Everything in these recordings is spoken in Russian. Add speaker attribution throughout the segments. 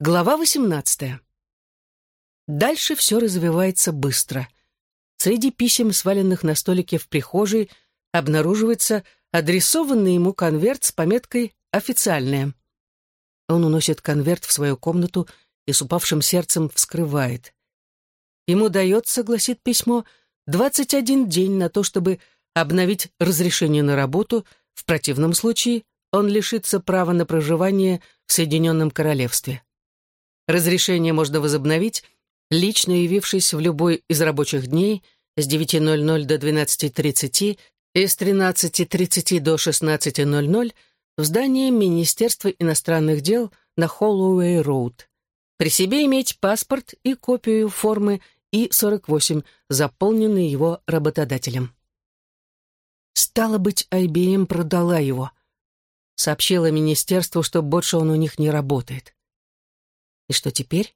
Speaker 1: Глава 18. Дальше все развивается быстро. Среди писем, сваленных на столике в прихожей, обнаруживается адресованный ему конверт с пометкой «Официальное». Он уносит конверт в свою комнату и с упавшим сердцем вскрывает. Ему дается, гласит письмо, 21 день на то, чтобы обновить разрешение на работу, в противном случае он лишится права на проживание в Соединенном Королевстве. Разрешение можно возобновить, лично явившись в любой из рабочих дней с 9.00 до 12.30 и с 13.30 до 16.00 в здание Министерства иностранных дел на Холлоуэй-Роуд. При себе иметь паспорт и копию формы И-48, заполненной его работодателем. Стало быть, IBM продала его. Сообщила министерству, что больше он у них не работает. И что теперь?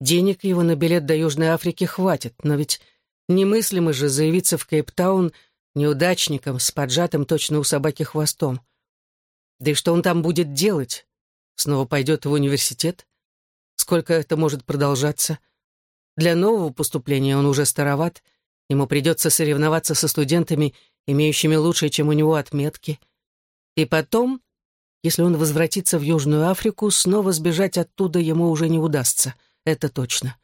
Speaker 1: Денег его на билет до Южной Африки хватит, но ведь немыслимо же заявиться в Кейптаун неудачником с поджатым точно у собаки хвостом. Да и что он там будет делать? Снова пойдет в университет? Сколько это может продолжаться? Для нового поступления он уже староват, ему придется соревноваться со студентами, имеющими лучшие, чем у него отметки. И потом если он возвратится в Южную Африку, снова сбежать оттуда ему уже не удастся. Это точно.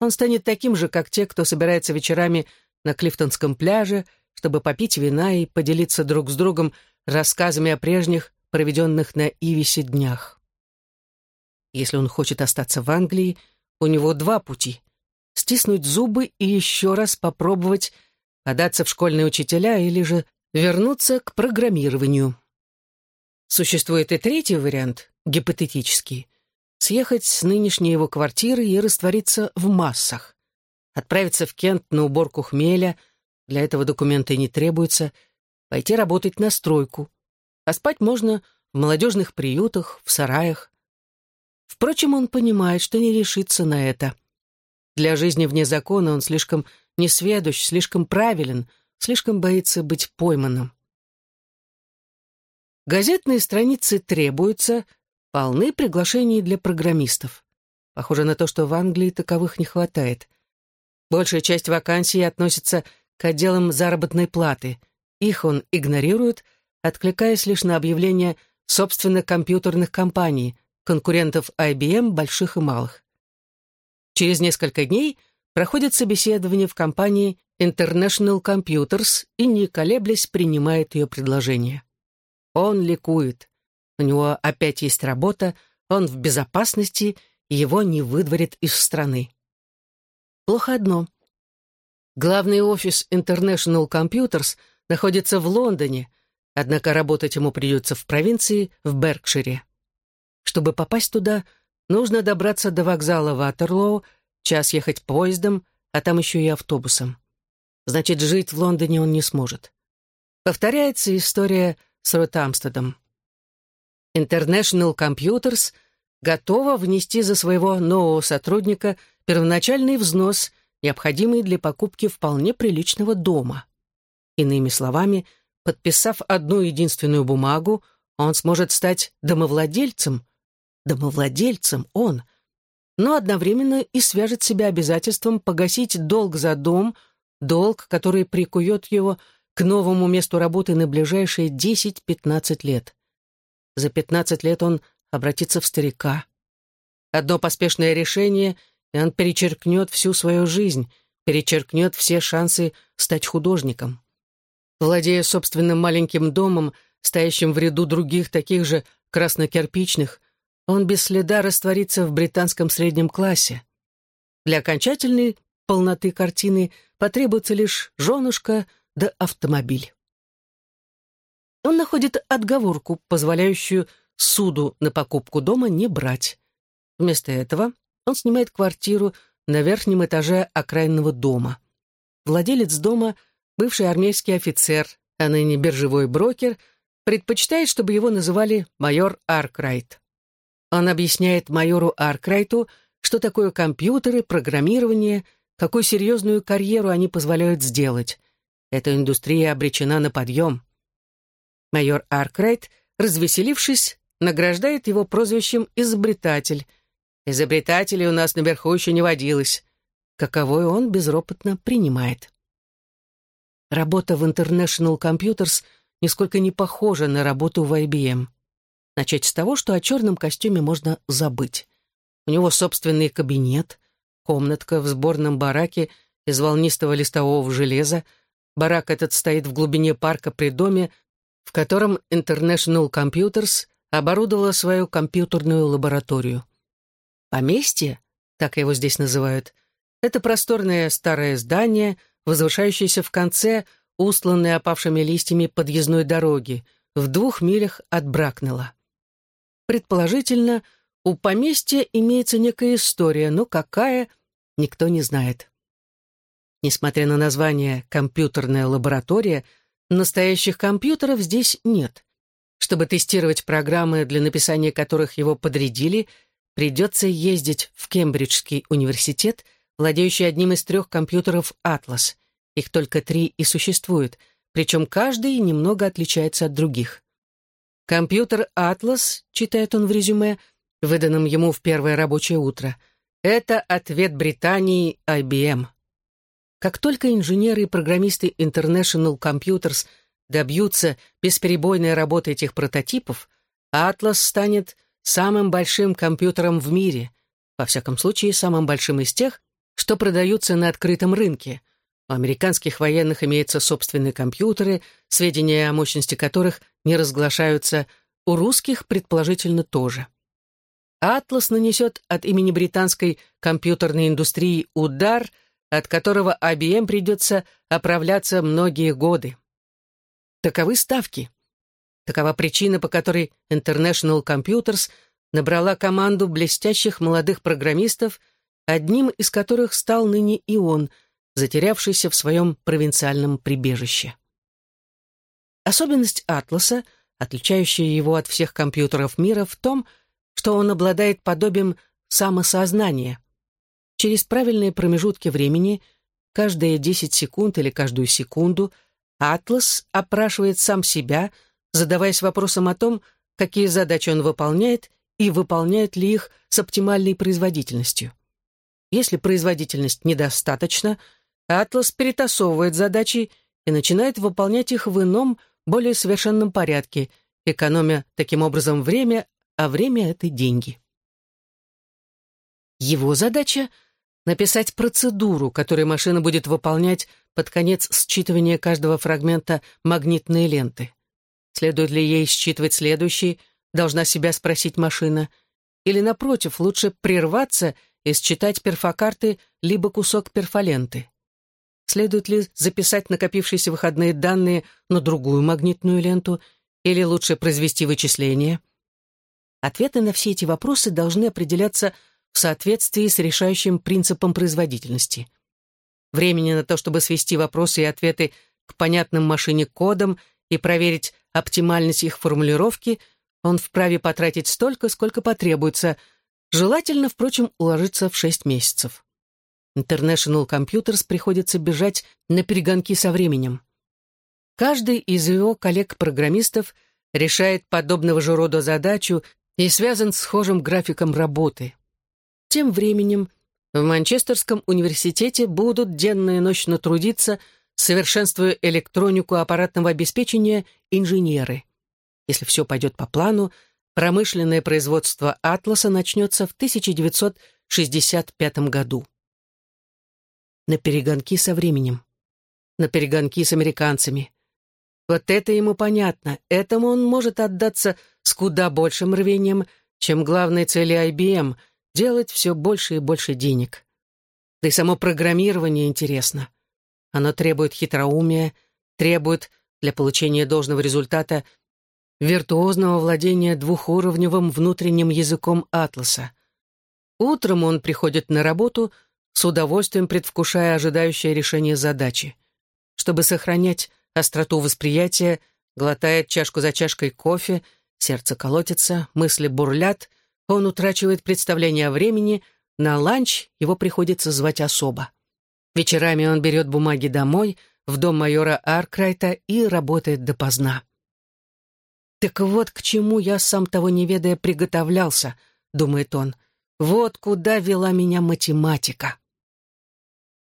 Speaker 1: Он станет таким же, как те, кто собирается вечерами на Клифтонском пляже, чтобы попить вина и поделиться друг с другом рассказами о прежних, проведенных на Ивисе днях. Если он хочет остаться в Англии, у него два пути — стиснуть зубы и еще раз попробовать податься в школьные учителя или же вернуться к программированию. Существует и третий вариант, гипотетический. Съехать с нынешней его квартиры и раствориться в массах. Отправиться в Кент на уборку хмеля, для этого документы не требуются, пойти работать на стройку. А спать можно в молодежных приютах, в сараях. Впрочем, он понимает, что не решится на это. Для жизни вне закона он слишком несведущ, слишком правилен, слишком боится быть пойманным. Газетные страницы требуются, полны приглашений для программистов. Похоже на то, что в Англии таковых не хватает. Большая часть вакансий относится к отделам заработной платы. Их он игнорирует, откликаясь лишь на объявления собственно компьютерных компаний, конкурентов IBM, больших и малых. Через несколько дней проходит собеседование в компании International Computers и, не колеблясь, принимает ее предложение. Он ликует. У него опять есть работа, он в безопасности, его не выдворят из страны. Плохо одно. Главный офис International Computers находится в Лондоне, однако работать ему придется в провинции, в Беркшире. Чтобы попасть туда, нужно добраться до вокзала Ватерлоу, час ехать поездом, а там еще и автобусом. Значит, жить в Лондоне он не сможет. Повторяется история с Ротамстедом. International Computers готова внести за своего нового сотрудника первоначальный взнос, необходимый для покупки вполне приличного дома. Иными словами, подписав одну единственную бумагу, он сможет стать домовладельцем. Домовладельцем он, но одновременно и свяжет себя обязательством погасить долг за дом, долг, который прикует его к новому месту работы на ближайшие 10-15 лет. За 15 лет он обратится в старика. Одно поспешное решение, и он перечеркнет всю свою жизнь, перечеркнет все шансы стать художником. Владея собственным маленьким домом, стоящим в ряду других таких же краснокирпичных, он без следа растворится в британском среднем классе. Для окончательной полноты картины потребуется лишь женушка — да автомобиль. Он находит отговорку, позволяющую суду на покупку дома не брать. Вместо этого он снимает квартиру на верхнем этаже окраинного дома. Владелец дома, бывший армейский офицер, а ныне биржевой брокер, предпочитает, чтобы его называли майор Аркрайт. Он объясняет майору Аркрайту, что такое компьютеры, программирование, какую серьезную карьеру они позволяют сделать. Эта индустрия обречена на подъем. Майор Аркрайт, развеселившись, награждает его прозвищем «изобретатель» Изобретателей у нас наверху еще не водилось. Каковой он безропотно принимает. Работа в International Computers нисколько не похожа на работу в IBM. Начать с того, что о черном костюме можно забыть. У него собственный кабинет, комнатка в сборном бараке из волнистого листового железа. Барак этот стоит в глубине парка при доме, в котором International Computers оборудовала свою компьютерную лабораторию. Поместье, так его здесь называют, это просторное старое здание, возвышающееся в конце, устланное опавшими листьями подъездной дороги, в двух милях от Бракнелла. Предположительно, у поместья имеется некая история, но какая, никто не знает. Несмотря на название «компьютерная лаборатория», настоящих компьютеров здесь нет. Чтобы тестировать программы, для написания которых его подрядили, придется ездить в Кембриджский университет, владеющий одним из трех компьютеров «Атлас». Их только три и существует, причем каждый немного отличается от других. Компьютер «Атлас», читает он в резюме, выданном ему в первое рабочее утро, это ответ Британии IBM. Как только инженеры и программисты International Computers добьются бесперебойной работы этих прототипов, Atlas станет самым большим компьютером в мире, во всяком случае, самым большим из тех, что продаются на открытом рынке. У американских военных имеются собственные компьютеры, сведения о мощности которых не разглашаются, у русских, предположительно, тоже. «Атлас» нанесет от имени британской компьютерной индустрии удар – от которого IBM придется оправляться многие годы. Таковы ставки. Такова причина, по которой International Computers набрала команду блестящих молодых программистов, одним из которых стал ныне и он, затерявшийся в своем провинциальном прибежище. Особенность «Атласа», отличающая его от всех компьютеров мира, в том, что он обладает подобием самосознания – Через правильные промежутки времени, каждые 10 секунд или каждую секунду, Атлас опрашивает сам себя, задаваясь вопросом о том, какие задачи он выполняет и выполняет ли их с оптимальной производительностью. Если производительность недостаточна, Атлас перетасовывает задачи и начинает выполнять их в ином, более совершенном порядке, экономя таким образом время, а время — это деньги. Его задача — написать процедуру, которую машина будет выполнять под конец считывания каждого фрагмента магнитной ленты. Следует ли ей считывать следующий, должна себя спросить машина. Или, напротив, лучше прерваться и считать перфокарты либо кусок перфоленты. Следует ли записать накопившиеся выходные данные на другую магнитную ленту, или лучше произвести вычисления? Ответы на все эти вопросы должны определяться в соответствии с решающим принципом производительности. Времени на то, чтобы свести вопросы и ответы к понятным машине кодам и проверить оптимальность их формулировки, он вправе потратить столько, сколько потребуется, желательно, впрочем, уложиться в 6 месяцев. International Computers приходится бежать на перегонки со временем. Каждый из его коллег-программистов решает подобного же рода задачу и связан с схожим графиком работы. Тем временем в Манчестерском университете будут денно и ночно трудиться, совершенствуя электронику аппаратного обеспечения, инженеры. Если все пойдет по плану, промышленное производство «Атласа» начнется в 1965 году. На перегонки со временем. На перегонки с американцами. Вот это ему понятно, этому он может отдаться с куда большим рвением, чем главной цели IBM — делать все больше и больше денег. Да и само программирование интересно. Оно требует хитроумия, требует для получения должного результата виртуозного владения двухуровневым внутренним языком атласа. Утром он приходит на работу, с удовольствием предвкушая ожидающее решение задачи. Чтобы сохранять остроту восприятия, глотает чашку за чашкой кофе, сердце колотится, мысли бурлят — он утрачивает представление о времени, на ланч его приходится звать особо. Вечерами он берет бумаги домой, в дом майора Аркрайта и работает допоздна. «Так вот к чему я, сам того не ведая, приготовлялся», — думает он. Вот куда вела меня математика.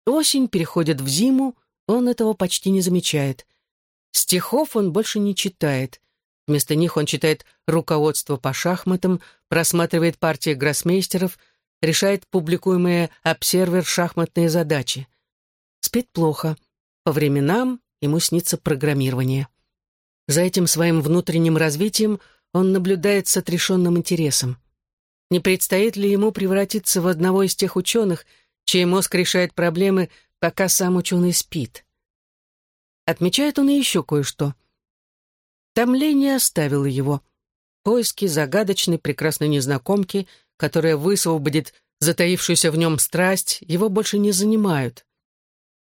Speaker 1: Осень переходит в зиму, он этого почти не замечает. Стихов он больше не читает. Вместо них он читает руководство по шахматам, просматривает партии гроссмейстеров, решает публикуемые обсервер шахматные задачи. Спит плохо. По временам ему снится программирование. За этим своим внутренним развитием он наблюдает с отрешенным интересом. Не предстоит ли ему превратиться в одного из тех ученых, чей мозг решает проблемы, пока сам ученый спит? Отмечает он и еще кое-что. Томление оставило его. Поиски загадочной прекрасной незнакомки, которая высвободит затаившуюся в нем страсть, его больше не занимают.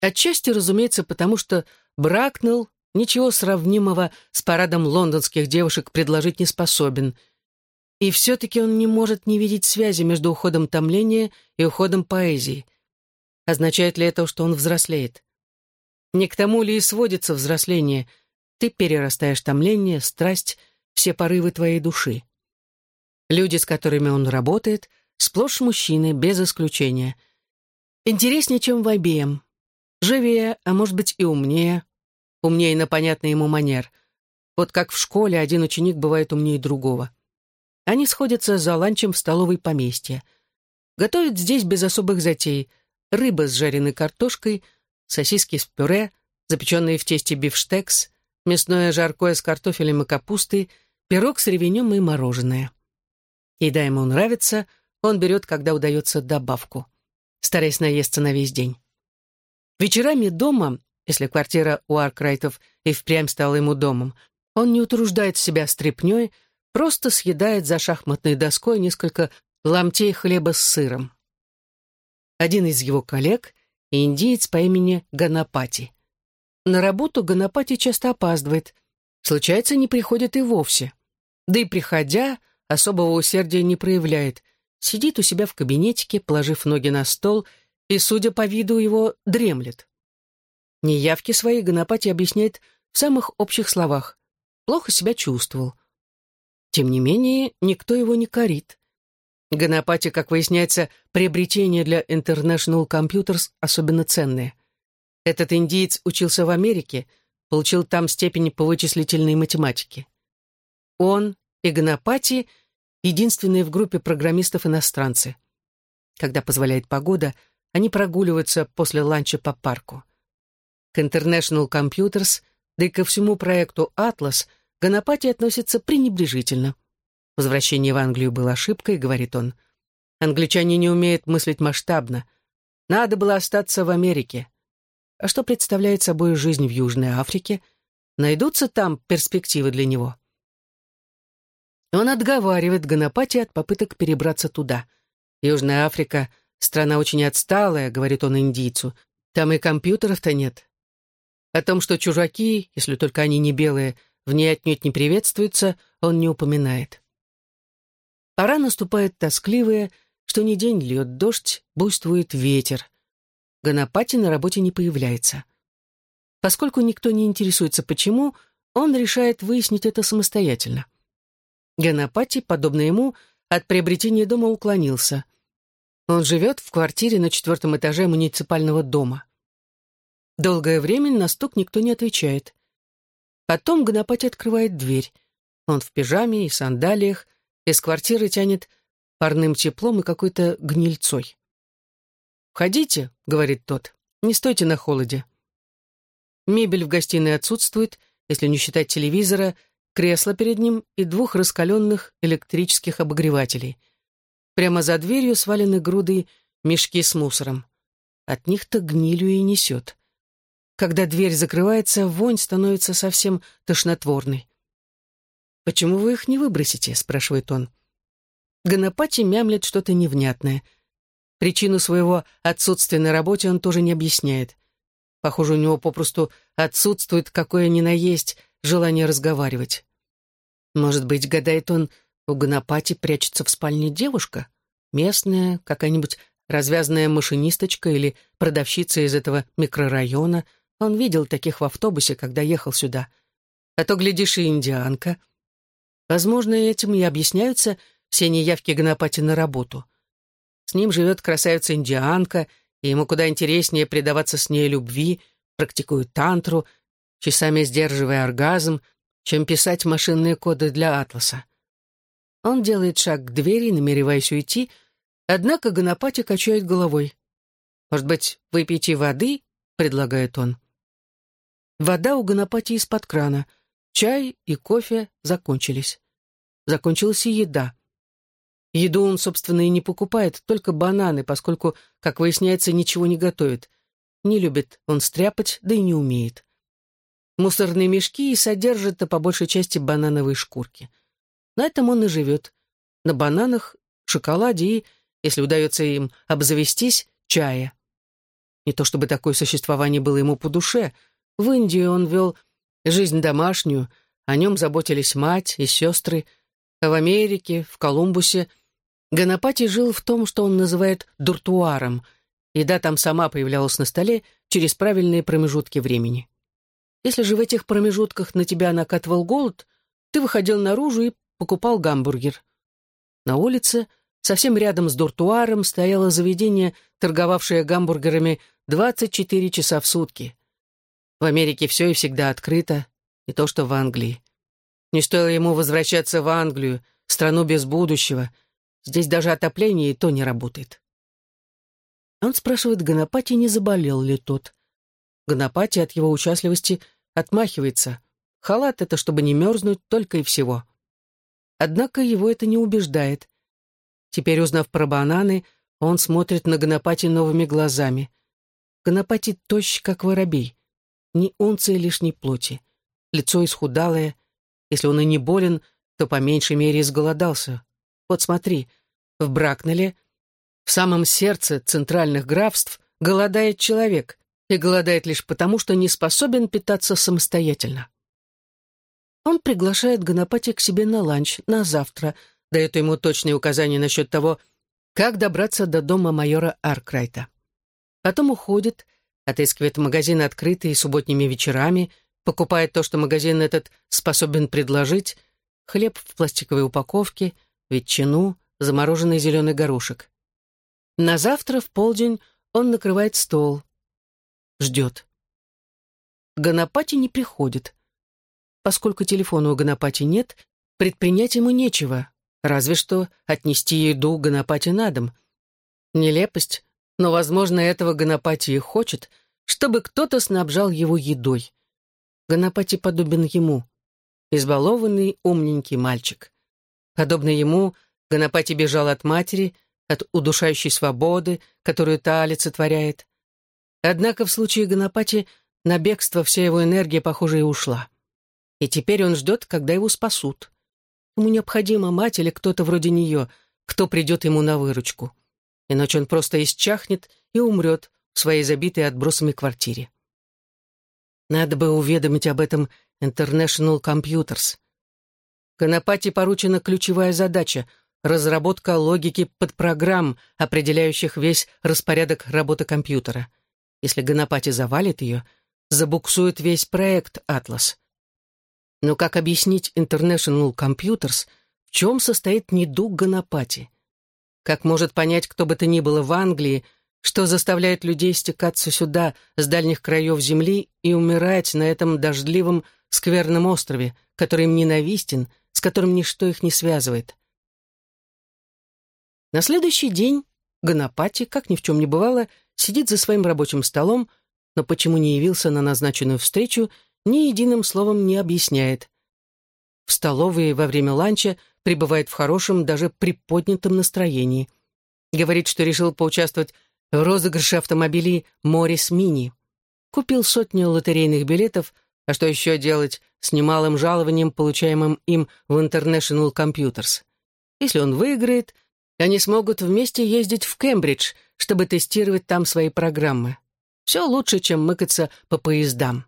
Speaker 1: Отчасти, разумеется, потому что Бракнелл ничего сравнимого с парадом лондонских девушек предложить не способен. И все-таки он не может не видеть связи между уходом томления и уходом поэзии. Означает ли это, что он взрослеет? Не к тому ли и сводится взросление? Ты перерастаешь томление, страсть, все порывы твоей души. Люди, с которыми он работает, сплошь мужчины, без исключения. Интереснее, чем в IBM. Живее, а может быть и умнее, умнее на понятный ему манер. Вот как в школе один ученик бывает умнее другого. Они сходятся за ланчем в столовой поместья. Готовят здесь без особых затей. Рыба с жареной картошкой, сосиски с пюре, запеченные в тесте бифштекс, мясное жаркое с картофелем и капустой, пирог с ревенем и мороженое. Еда ему нравится, он берет, когда удается, добавку, стараясь наесться на весь день. Вечерами дома если квартира у Аркрайтов и впрямь стала ему домом. Он не утруждает себя стряпнёй, просто съедает за шахматной доской несколько ломтей хлеба с сыром. Один из его коллег — индиец по имени Ганапати. На работу Ганапати часто опаздывает, случается, не приходит и вовсе. Да и приходя, особого усердия не проявляет, сидит у себя в кабинетике, положив ноги на стол, и, судя по виду его, дремлет. Неявки своей Ганапати объясняет в самых общих словах. Плохо себя чувствовал. Тем не менее, никто его не корит. Гонопати, как выясняется, приобретение для International Computers особенно ценное. Этот индиец учился в Америке, получил там степень по вычислительной математике. Он и Гонопати — единственные в группе программистов-иностранцы. Когда позволяет погода, они прогуливаются после ланча по парку. К International Computers, да и ко всему проекту «Атлас» Гонопати относится пренебрежительно. Возвращение в Англию было ошибкой, говорит он. Англичане не умеют мыслить масштабно. Надо было остаться в Америке. А что представляет собой жизнь в Южной Африке? Найдутся там перспективы для него? Он отговаривает Гонопати от попыток перебраться туда. Южная Африка — страна очень отсталая, говорит он индийцу. Там и компьютеров-то нет. О том, что чужаки, если только они не белые, в ней отнюдь не приветствуются, он не упоминает. Пора наступает тоскливая, что ни день льет дождь, буйствует ветер. Гонопати на работе не появляется. Поскольку никто не интересуется почему, он решает выяснить это самостоятельно. Гонопати, подобно ему, от приобретения дома уклонился. Он живет в квартире на четвертом этаже муниципального дома. Долгое время на стук никто не отвечает. Потом Гонопати открывает дверь. Он в пижаме и сандалиях, из квартиры тянет парным теплом и какой-то гнильцой. «Входите», — говорит тот, — «не стойте на холоде». Мебель в гостиной отсутствует, если не считать телевизора, кресло перед ним и двух раскаленных электрических обогревателей. Прямо за дверью свалены груды мешки с мусором. От них-то гнилью и несет. Когда дверь закрывается, вонь становится совсем тошнотворной. «Почему вы их не выбросите?» — спрашивает он. Гонопати мямлет что-то невнятное. Причину своего отсутствия на работе он тоже не объясняет. Похоже, у него попросту отсутствует какое ни на есть желание разговаривать. Может быть, гадает он, у Гонопати прячется в спальне девушка? Местная, какая-нибудь развязанная машинисточка или продавщица из этого микрорайона — он видел таких в автобусе, когда ехал сюда. А то, глядишь, и индианка. Возможно, этим и объясняются все неявки Гонопати на работу. С ним живет красавица-индианка, и ему куда интереснее предаваться с ней любви, практикует тантру, часами сдерживая оргазм, чем писать машинные коды для Атласа. Он делает шаг к двери, намереваясь уйти, однако Гонопати качает головой. «Может быть, выпейте воды?» — предлагает он. Вода у Гонопати из-под крана. Чай и кофе закончились. Закончилась и еда. Еду он, собственно, и не покупает, только бананы, поскольку, как выясняется, ничего не готовит. Не любит он стряпать, да и не умеет. Мусорные мешки и содержат-то по большей части банановые шкурки. На этом он и живет. На бананах, шоколаде и, если удается им обзавестись, чая. Не то чтобы такое существование было ему по душе. В Индии он вел жизнь домашнюю, о нем заботились мать и сестры, а в Америке, в Колумбусе — Ганапати жил в том, что он называет дуртуаром. Еда там сама появлялась на столе через правильные промежутки времени. Если же в этих промежутках на тебя накатывал голод, ты выходил наружу и покупал гамбургер. На улице, совсем рядом с дуртуаром, стояло заведение, торговавшее гамбургерами 24 часа в сутки. В Америке все и всегда открыто, не то что в Англии. Не стоило ему возвращаться в Англию, страну без будущего — Здесь даже отопление и то не работает. Он спрашивает Ганапати, не заболел ли тот. Ганапати от его участливости отмахивается. Халат — это чтобы не мерзнуть, только и всего. Однако его это не убеждает. Теперь, узнав про бананы, он смотрит на Ганапати новыми глазами. Ганапати тощ, как воробей. Ни унции лишней плоти. Лицо исхудалое. Если он и не болен, то по меньшей мере изголодался. Вот смотри, в Бракнеле, в самом сердце центральных графств, голодает человек, и голодает лишь потому, что не способен питаться самостоятельно. Он приглашает Гонопати к себе на ланч, на завтра, дает ему точные указания насчет того, как добраться до дома майора Аркрайта. Потом уходит, отыскивает магазин открытый субботними вечерами, покупает то, что магазин этот способен предложить, хлеб в пластиковой упаковке — ветчину, замороженный зеленый горошек. На завтра в полдень он накрывает стол. Ждет. Ганапати не приходит. Поскольку телефона у Ганапати нет, предпринять ему нечего, разве что отнести еду Ганапати на дом. Нелепость, но, возможно, этого Ганапати и хочет, чтобы кто-то снабжал его едой. Ганапати подобен ему. Избалованный, умненький мальчик. Подобно ему, Ганапати бежал от матери, от удушающей свободы, которую та олицетворяет. Однако в случае Ганапати на бегство вся его энергия, похоже, и ушла. И теперь он ждет, когда его спасут. Ему необходима мать или кто-то вроде нее, кто придет ему на выручку. Иначе он просто исчахнет и умрет в своей забитой отбросами квартире. Надо бы уведомить об этом International Computers. Конопати поручена ключевая задача — разработка логики подпрограмм, определяющих весь распорядок работы компьютера. Если Гонопати завалит ее, забуксует весь проект «Атлас». Но как объяснить International Computers, в чем состоит недуг Гонопати? Как может понять кто бы то ни было в Англии, что заставляет людей стекаться сюда с дальних краев земли и умирать на этом дождливом, скверном острове, который им ненавистен — с которым ничто их не связывает. На следующий день Ганапати, как ни в чем не бывало, сидит за своим рабочим столом, но почему не явился на назначенную встречу, ни единым словом не объясняет. В столовой во время ланча пребывает в хорошем, даже приподнятом настроении. Говорит, что решил поучаствовать в розыгрыше автомобилей «Морис Мини». Купил сотню лотерейных билетов, а что еще делать с немалым жалованием, получаемым им в International Computers? Если он выиграет, они смогут вместе ездить в Кембридж, чтобы тестировать там свои программы. Все лучше, чем мыкаться по поездам.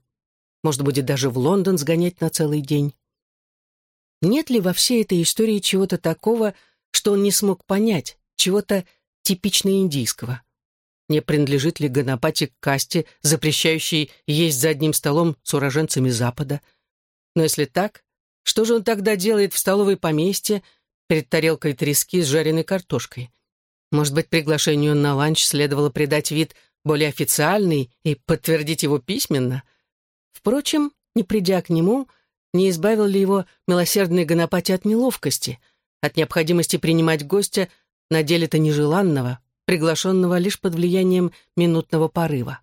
Speaker 1: Может, будет даже в Лондон сгонять на целый день. Нет ли во всей этой истории чего-то такого, что он не смог понять, чего-то типично индийского? Не принадлежит ли Ганапати к касте, запрещающей есть за одним столом с уроженцами Запада? Но если так, что же он тогда делает в столовой поместье перед тарелкой трески с жареной картошкой? Может быть, приглашению на ланч следовало придать вид более официальный и подтвердить его письменно? Впрочем, не придя к нему, не избавил ли его милосердный гонопати от неловкости, от необходимости принимать гостя на деле-то нежеланного, приглашенного лишь под влиянием минутного порыва.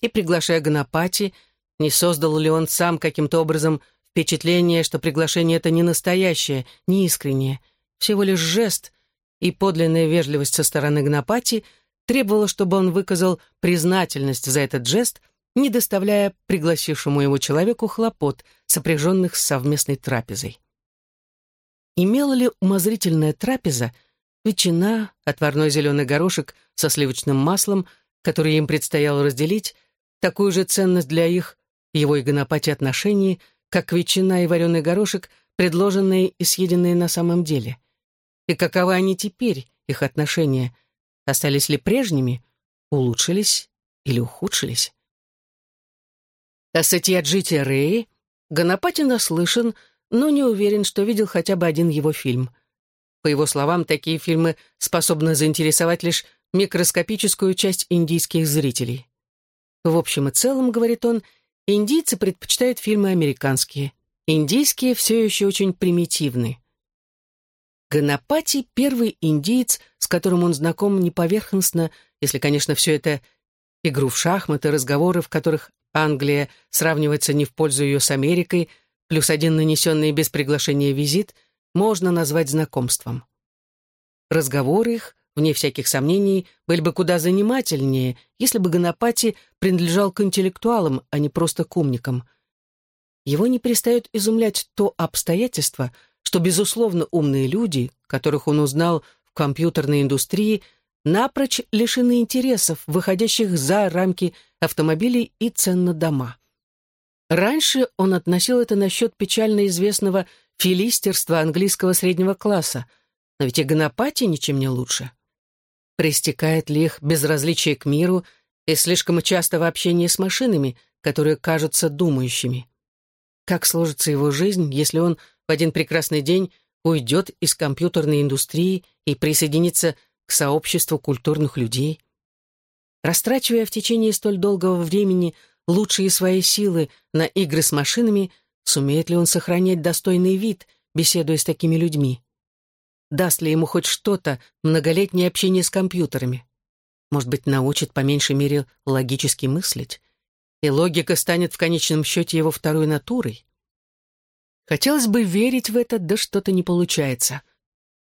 Speaker 1: И, приглашая гонопати, не создал ли он сам каким-то образом впечатление, что приглашение это не настоящее, не искреннее, всего лишь жест, и подлинная вежливость со стороны гонопати требовала, чтобы он выказал признательность за этот жест, не доставляя пригласившему его человеку хлопот, сопряженных с совместной трапезой. Имела ли умозрительная трапеза ветчина, отварной зеленый горошек со сливочным маслом, который им предстояло разделить, такую же ценность для их, его и гонопати отношений, как ветчина и вареный горошек, предложенные и съеденные на самом деле. И каковы они теперь, их отношения? Остались ли прежними? Улучшились или ухудшились? О Сатьяджите Рэи Гонопати наслышан, но не уверен, что видел хотя бы один его фильм — по его словам, такие фильмы способны заинтересовать лишь микроскопическую часть индийских зрителей. В общем и целом, говорит он, индийцы предпочитают фильмы американские. Индийские все еще очень примитивны. Ганапати — первый индиец, с которым он знаком не поверхностно, если, конечно, все это игру в шахматы, разговоры, в которых Англия сравнивается не в пользу ее с Америкой, плюс один нанесенный без приглашения визит, можно назвать знакомством. Разговоры их, вне всяких сомнений, были бы куда занимательнее, если бы Гонопати принадлежал к интеллектуалам, а не просто к умникам. Его не перестает изумлять то обстоятельство, что, безусловно, умные люди, которых он узнал в компьютерной индустрии, напрочь лишены интересов, выходящих за рамки автомобилей и цен на дома. Раньше он относил это насчет печально известного филистерство английского среднего класса, но ведь и гонопатия ничем не лучше. Пристекает ли их безразличие к миру и слишком часто в общении с машинами, которые кажутся думающими? Как сложится его жизнь, если он в один прекрасный день уйдет из компьютерной индустрии и присоединится к сообществу культурных людей? Растрачивая в течение столь долгого времени лучшие свои силы на игры с машинами – Сумеет ли он сохранять достойный вид, беседуя с такими людьми? Даст ли ему хоть что-то многолетнее общение с компьютерами? Может быть, научит по меньшей мере логически мыслить? И логика станет в конечном счете его второй натурой? Хотелось бы верить в это, да что-то не получается.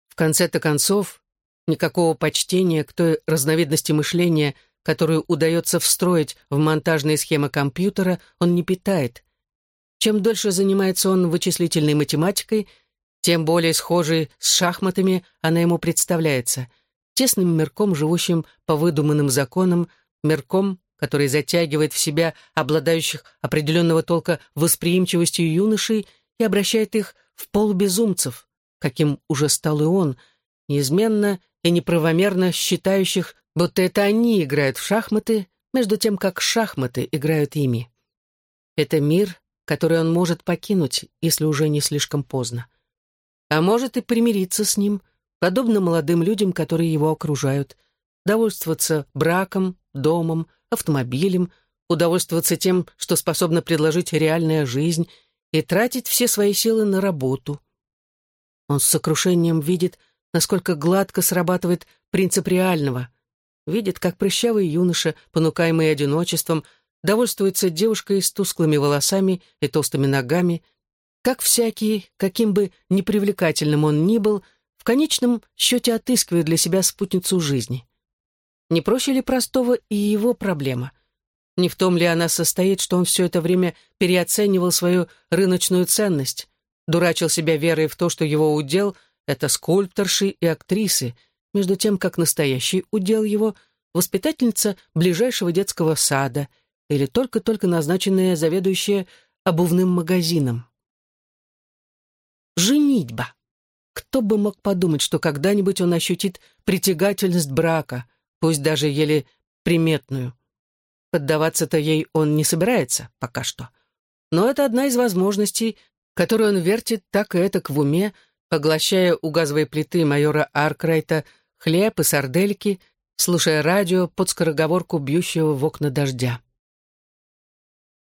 Speaker 1: В конце-то концов, никакого почтения к той разновидности мышления, которую удается встроить в монтажные схемы компьютера, он не питает, чем дольше занимается он вычислительной математикой, тем более схожей с шахматами она ему представляется, тесным мирком, живущим по выдуманным законам, мирком, который затягивает в себя обладающих определенного толка восприимчивостью юношей и обращает их в полубезумцев, каким уже стал и он, неизменно и неправомерно считающих, будто это они играют в шахматы, между тем, как шахматы играют ими. Это мир, который он может покинуть, если уже не слишком поздно. А может и примириться с ним, подобно молодым людям, которые его окружают, довольствоваться браком, домом, автомобилем, удовольствоваться тем, что способна предложить реальная жизнь, и тратить все свои силы на работу. Он с сокрушением видит, насколько гладко срабатывает принцип реального, видит, как прыщавый юноша, понукаемый одиночеством, довольствуется девушкой с тусклыми волосами и толстыми ногами, как всякий, каким бы непривлекательным он ни был, в конечном счете отыскивает для себя спутницу жизни. Не проще ли простого и его проблема? Не в том ли она состоит, что он все это время переоценивал свою рыночную ценность, дурачил себя верой в то, что его удел — это скульпторши и актрисы, между тем, как настоящий удел его — воспитательница ближайшего детского сада — или только-только назначенная заведующая обувным магазином. Женитьба. Кто бы мог подумать, что когда-нибудь он ощутит притягательность брака, пусть даже еле приметную. Поддаваться-то ей он не собирается пока что. Но это одна из возможностей, которую он вертит так и этак в уме, поглощая у газовой плиты майора Аркрайта хлеб и сардельки, слушая радио под скороговорку бьющего в окна дождя.